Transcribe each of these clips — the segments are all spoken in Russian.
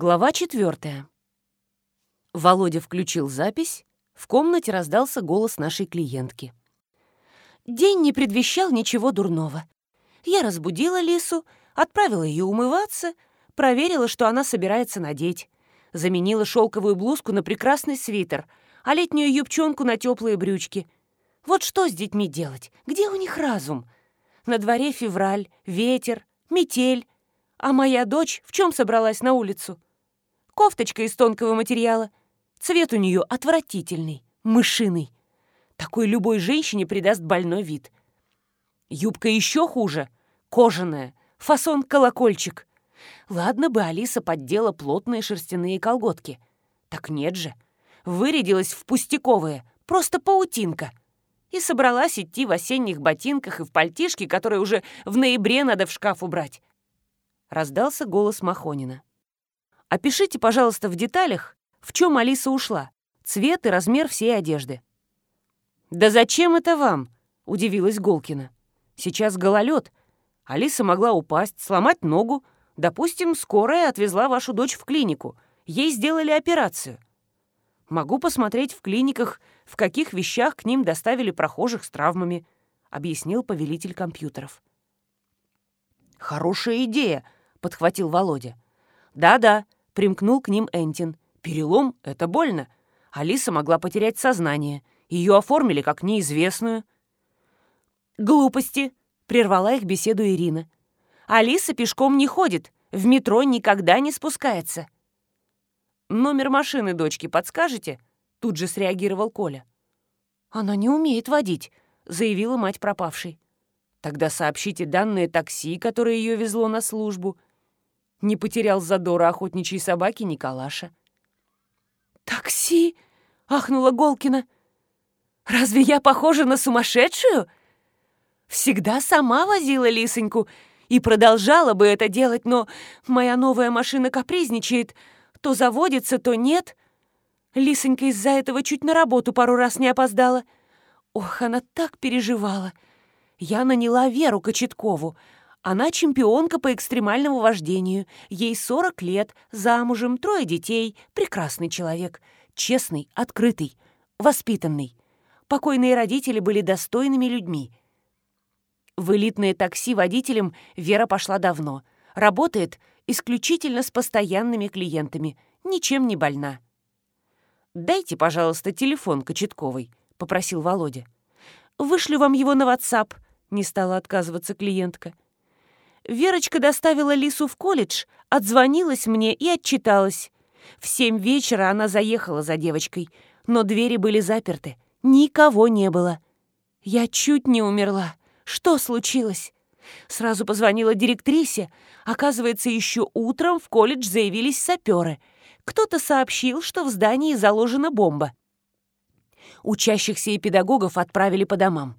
Глава четвертая. Володя включил запись. В комнате раздался голос нашей клиентки. День не предвещал ничего дурного. Я разбудила Лису, отправила ее умываться, проверила, что она собирается надеть. Заменила шелковую блузку на прекрасный свитер, а летнюю юбчонку на теплые брючки. Вот что с детьми делать? Где у них разум? На дворе февраль, ветер, метель, а моя дочь в чем собралась на улицу? Кофточка из тонкого материала. Цвет у нее отвратительный, мышиный. Такой любой женщине придаст больной вид. Юбка еще хуже, кожаная, фасон колокольчик. Ладно бы Алиса поддела плотные шерстяные колготки. Так нет же. Вырядилась в пустяковые, просто паутинка. И собралась идти в осенних ботинках и в пальтишке, которые уже в ноябре надо в шкаф убрать. Раздался голос Махонина. «Опишите, пожалуйста, в деталях, в чем Алиса ушла, цвет и размер всей одежды». «Да зачем это вам?» — удивилась Голкина. «Сейчас гололед. Алиса могла упасть, сломать ногу. Допустим, скорая отвезла вашу дочь в клинику. Ей сделали операцию. Могу посмотреть в клиниках, в каких вещах к ним доставили прохожих с травмами», — объяснил повелитель компьютеров. «Хорошая идея», — подхватил Володя. «Да-да», — примкнул к ним Энтин. «Перелом — это больно. Алиса могла потерять сознание. Ее оформили как неизвестную». «Глупости», — прервала их беседу Ирина. «Алиса пешком не ходит, в метро никогда не спускается». «Номер машины дочки подскажете?» — тут же среагировал Коля. «Она не умеет водить», — заявила мать пропавшей. «Тогда сообщите данные такси, которое ее везло на службу», не потерял задора охотничьей собаки Николаша. «Такси!» — ахнула Голкина. «Разве я похожа на сумасшедшую? Всегда сама возила лисоньку и продолжала бы это делать, но моя новая машина капризничает, то заводится, то нет. Лисонька из-за этого чуть на работу пару раз не опоздала. Ох, она так переживала. Я наняла Веру Кочеткову — она чемпионка по экстремальному вождению. Ей 40 лет, замужем, трое детей, прекрасный человек. Честный, открытый, воспитанный. Покойные родители были достойными людьми. В элитное такси водителем Вера пошла давно. Работает исключительно с постоянными клиентами. Ничем не больна. «Дайте, пожалуйста, телефон Кочетковой», — попросил Володя. «Вышлю вам его на WhatsApp», — не стала отказываться клиентка. Верочка доставила Лису в колледж, отзвонилась мне и отчиталась. В семь вечера она заехала за девочкой, но двери были заперты. Никого не было. Я чуть не умерла. Что случилось? Сразу позвонила директрисе. Оказывается, еще утром в колледж заявились саперы. Кто-то сообщил, что в здании заложена бомба. Учащихся и педагогов отправили по домам.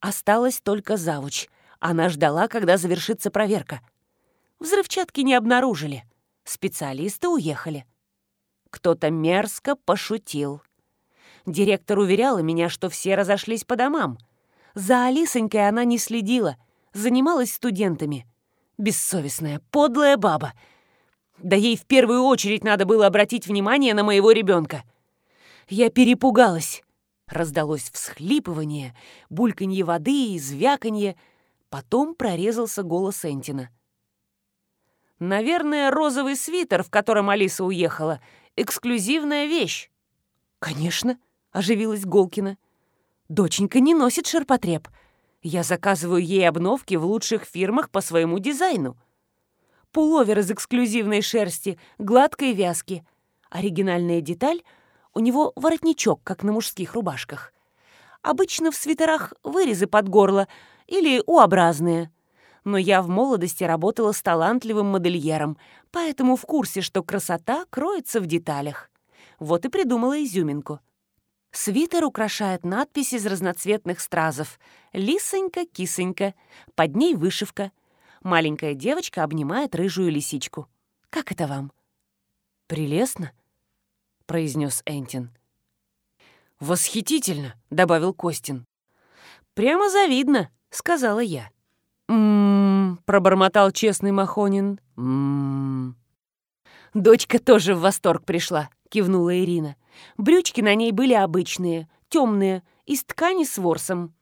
Осталась только завуч — она ждала, когда завершится проверка. Взрывчатки не обнаружили. Специалисты уехали. Кто-то мерзко пошутил. Директор уверяла меня, что все разошлись по домам. За Алисонькой она не следила, занималась студентами. Бессовестная, подлая баба. Да ей в первую очередь надо было обратить внимание на моего ребенка. Я перепугалась. Раздалось всхлипывание, бульканье воды и звяканье — Потом прорезался голос Энтина. «Наверное, розовый свитер, в котором Алиса уехала, эксклюзивная вещь». «Конечно», — оживилась Голкина. «Доченька не носит ширпотреб. Я заказываю ей обновки в лучших фирмах по своему дизайну. Пуловер из эксклюзивной шерсти, гладкой вязки. Оригинальная деталь — у него воротничок, как на мужских рубашках. Обычно в свитерах вырезы под горло — или У-образные. Но я в молодости работала с талантливым модельером, поэтому в курсе, что красота кроется в деталях. Вот и придумала изюминку. Свитер украшает надпись из разноцветных стразов «Лисонька, кисонька», под ней вышивка. Маленькая девочка обнимает рыжую лисичку. Как это вам? «Прелестно», — произнес Энтин. «Восхитительно», — добавил Костин. «Прямо завидно», — сказала я. «М-м-м», пробормотал честный Махонин. «М-м-м». «Дочка тоже в восторг пришла», — кивнула Ирина. Брючки на ней были обычные, темные, из ткани с ворсом.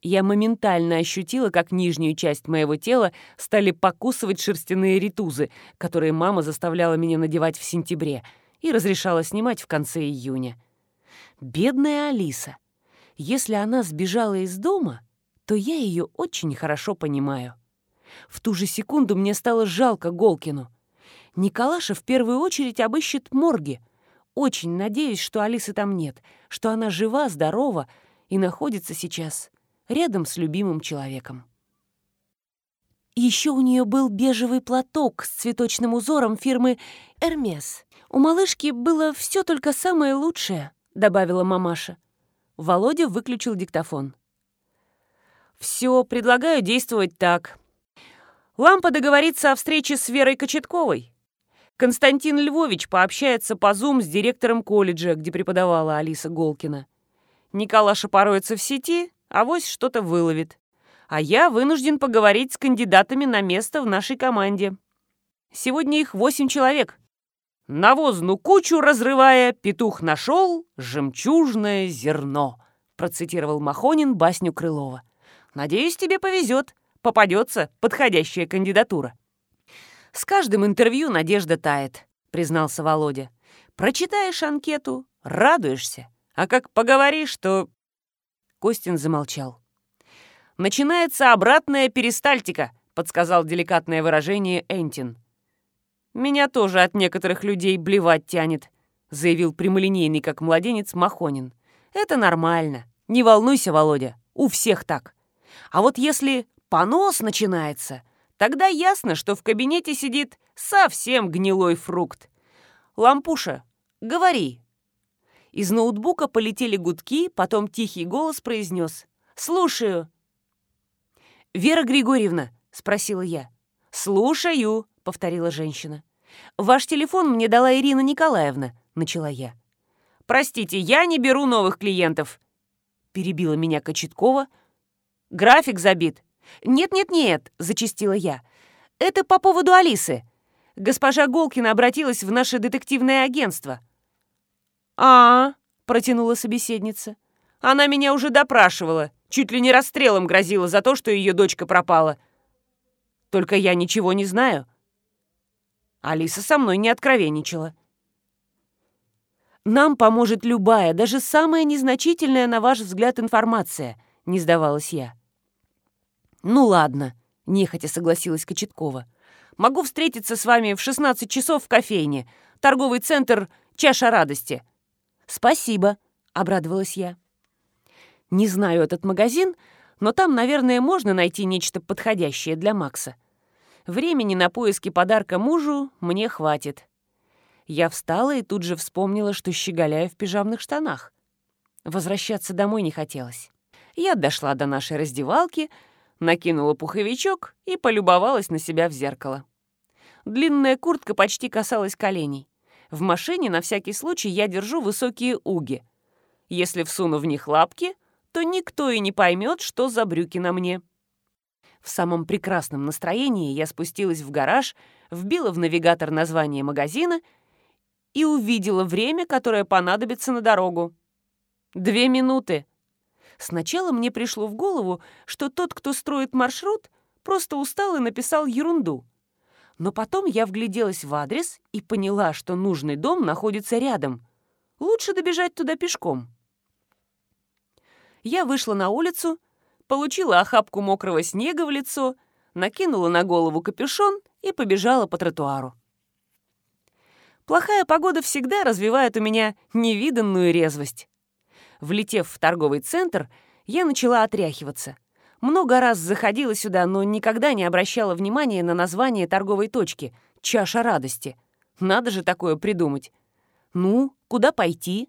Я моментально ощутила, как нижнюю часть моего тела стали покусывать шерстяные ритузы, которые мама заставляла меня надевать в сентябре и разрешала снимать в конце июня. Бедная Алиса. Если она сбежала из дома, то я ее очень хорошо понимаю. В ту же секунду мне стало жалко Голкину. Николаша в первую очередь обыщет морги. Очень надеюсь, что Алисы там нет, что она жива, здорова и находится сейчас рядом с любимым человеком. Еще у нее был бежевый платок с цветочным узором фирмы «Эрмес». У малышки было все только самое лучшее, добавила мамаша. Володя выключил диктофон. «Все, предлагаю действовать так. Лампа договорится о встрече с Верой Кочетковой. Константин Львович пообщается по Zoom с директором колледжа, где преподавала Алиса Голкина. Николаша пороется в сети, а вось что-то выловит. А я вынужден поговорить с кандидатами на место в нашей команде. Сегодня их восемь человек. Навозну кучу разрывая, петух нашел жемчужное зерно, процитировал Махонин басню Крылова. Надеюсь, тебе повезет, попадется подходящая кандидатура. «С каждым интервью надежда тает», — признался Володя. «Прочитаешь анкету, радуешься, а как поговоришь, то...» Костин замолчал. «Начинается обратная перистальтика», — подсказал деликатное выражение Энтин. «Меня тоже от некоторых людей блевать тянет», — заявил прямолинейный, как младенец, Махонин. «Это нормально. Не волнуйся, Володя, у всех так. А вот если понос начинается, Тогда ясно, что в кабинете сидит совсем гнилой фрукт. «Лампуша, говори». Из ноутбука полетели гудки, потом тихий голос произнес «Слушаю». «Вера Григорьевна?» — спросила я. «Слушаю», — повторила женщина. «Ваш телефон мне дала Ирина Николаевна», — начала я. «Простите, я не беру новых клиентов», — перебила меня Кочеткова. «График забит. «Нет-нет-нет», — зачастила я. «Это по поводу Алисы. Госпожа Голкина обратилась в наше детективное агентство». «А, — протянула собеседница. «Она меня уже допрашивала, чуть ли не расстрелом грозила за то, что ее дочка пропала. Только я ничего не знаю». Алиса со мной не откровенничала. «Нам поможет любая, даже самая незначительная, на ваш взгляд, информация», — не сдавалась я. «Ну ладно», — нехотя согласилась Кочеткова. «Могу встретиться с вами в 16 часов в кофейне. Торговый центр «Чаша радости». «Спасибо», — обрадовалась я. «Не знаю этот магазин, но там, наверное, можно найти нечто подходящее для Макса. Времени на поиски подарка мужу мне хватит». Я встала и тут же вспомнила, что щеголяю в пижамных штанах. Возвращаться домой не хотелось. Я дошла до нашей раздевалки — накинула пуховичок и полюбовалась на себя в зеркало. Длинная куртка почти касалась коленей. В машине на всякий случай я держу высокие уги. Если всуну в них лапки, то никто и не поймет, что за брюки на мне. В самом прекрасном настроении я спустилась в гараж, вбила в навигатор название магазина и увидела время, которое понадобится на дорогу. Две минуты. Сначала мне пришло в голову, что тот, кто строит маршрут, просто устал и написал ерунду. Но потом я вгляделась в адрес и поняла, что нужный дом находится рядом. Лучше добежать туда пешком. Я вышла на улицу, получила охапку мокрого снега в лицо, накинула на голову капюшон и побежала по тротуару. Плохая погода всегда развивает у меня невиданную резвость. Влетев в торговый центр, я начала отряхиваться. Много раз заходила сюда, но никогда не обращала внимания на название торговой точки «Чаша радости». Надо же такое придумать. Ну, куда пойти?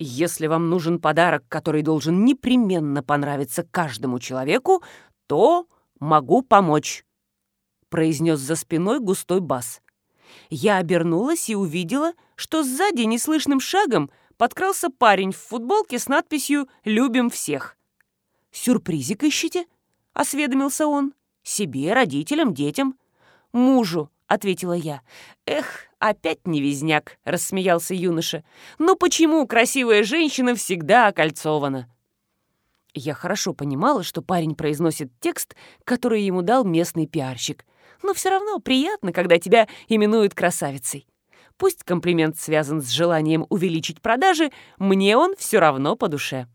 Если вам нужен подарок, который должен непременно понравиться каждому человеку, то могу помочь», — произнес за спиной густой бас. Я обернулась и увидела, что сзади неслышным шагом подкрался парень в футболке с надписью «Любим всех». «Сюрпризик ищете?» — осведомился он. «Себе, родителям, детям». «Мужу», ответила я. «Эх, опять невезняк», — рассмеялся юноша. «Ну почему красивая женщина всегда окольцована?» Я хорошо понимала, что парень произносит текст, который ему дал местный пиарщик. Но все равно приятно, когда тебя именуют красавицей. Пусть комплимент связан с желанием увеличить продажи, мне он все равно по душе.